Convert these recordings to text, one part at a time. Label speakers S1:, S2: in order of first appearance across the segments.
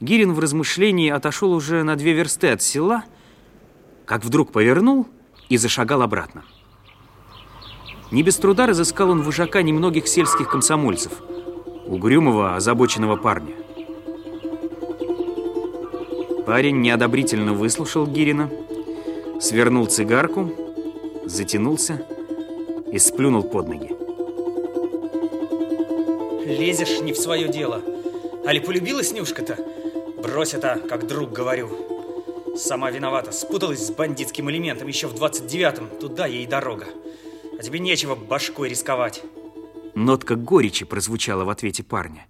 S1: Гирин в размышлении отошел уже на две версты от села, как вдруг повернул и зашагал обратно. Не без труда разыскал он вожака немногих сельских комсомольцев, угрюмого, озабоченного парня. Парень неодобрительно выслушал Гирина, свернул цигарку, затянулся и сплюнул под ноги.
S2: Лезешь не в свое дело. Али полюбила Снюшка-то? Брось это, как друг говорю. Сама виновата, спуталась с бандитским элементом еще в 29-м. Туда ей дорога. А тебе нечего башкой рисковать.
S1: Нотка горечи прозвучала в ответе парня.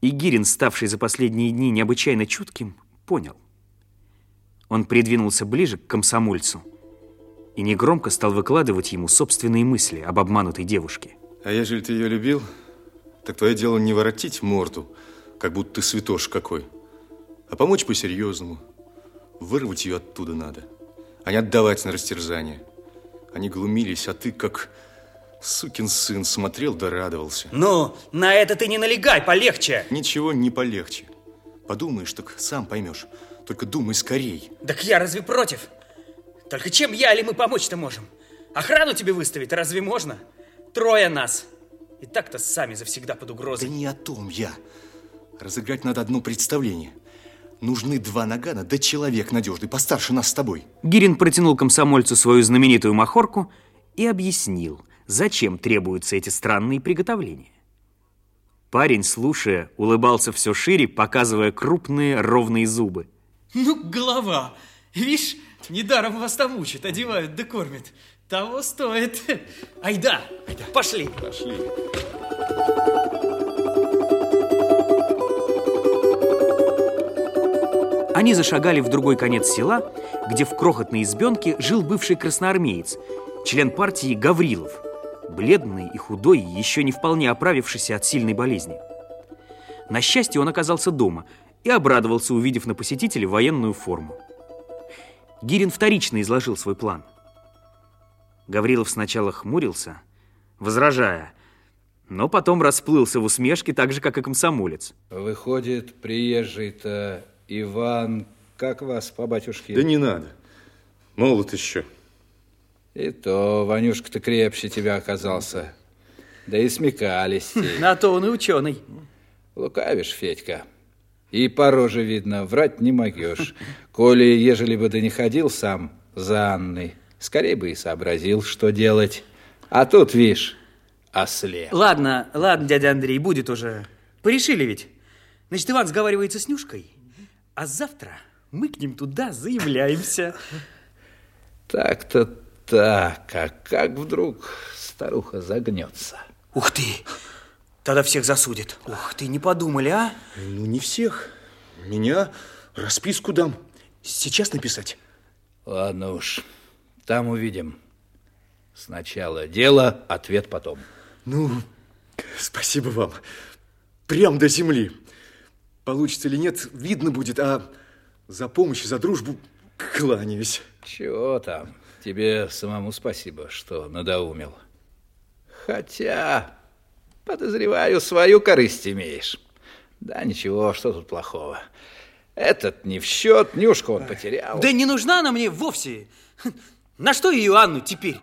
S1: И Гирин, ставший за последние дни необычайно чутким, понял. Он придвинулся ближе к комсомольцу и негромко стал выкладывать ему собственные мысли об обманутой девушке.
S3: А ежели ты ее любил, так твое дело не воротить морду, как будто ты святош какой, а помочь по-серьезному. Вырвать ее оттуда надо, а не отдавать на растерзание. Они глумились, а ты, как сукин сын, смотрел да радовался.
S2: Ну, на это ты не налегай, полегче.
S3: Ничего не полегче. Подумаешь, так сам поймешь. Только думай скорей.
S2: Так я разве против? Только чем я или мы помочь-то можем? Охрану тебе выставить разве можно? Трое нас. И так-то сами завсегда под угрозой.
S3: Да не о том я. Разыграть надо одно представление. Нужны два нагана, да человек надежный, постарше нас с тобой.
S1: Гирин протянул комсомольцу свою знаменитую махорку и объяснил, зачем требуются эти странные приготовления. Парень, слушая, улыбался все шире, показывая крупные ровные зубы.
S2: Ну, голова. Видишь, недаром вас там учат, одевают да кормят. Того стоит. Айда, Айда. пошли.
S3: Пошли.
S1: Они зашагали в другой конец села, где в крохотной избенке жил бывший красноармеец, член партии Гаврилов, бледный и худой, еще не вполне оправившийся от сильной болезни. На счастье, он оказался дома и обрадовался, увидев на посетителе военную форму. Гирин вторично изложил свой план. Гаврилов сначала хмурился, возражая, но потом расплылся в усмешке так же, как и комсомолец.
S4: Выходит, приезжий-то Иван, как вас по батюшке?
S3: Да не надо. Молод еще.
S4: И то Ванюшка-то крепче тебя оказался. Да и смекались.
S2: На то он и ученый.
S4: Лукавишь, Федька. И по роже видно, врать не могешь. Коли, ежели бы ты не ходил сам за Анной, скорее бы и сообразил, что делать. А тут, видишь, ослеп.
S2: Ладно, ладно, дядя Андрей, будет уже. Порешили ведь. Значит, Иван сговаривается с Нюшкой, а завтра мы к ним туда заявляемся.
S4: Так-то так, а как вдруг старуха загнется?
S2: Ух ты! Тогда всех засудит. Ух ты, не подумали, а?
S3: Ну, не всех. Меня расписку дам. Сейчас написать.
S4: Ладно уж, там увидим. Сначала дело, ответ потом.
S3: Ну, спасибо вам. Прям до земли. Получится или нет, видно будет, а за помощь и за дружбу кланяюсь.
S4: Чего там? Тебе самому спасибо, что надоумил. Хотя, подозреваю, свою корысть имеешь. Да ничего, что тут плохого. Этот не в счет, Нюшку он потерял.
S2: Да не нужна она мне вовсе. На что ее Анну теперь?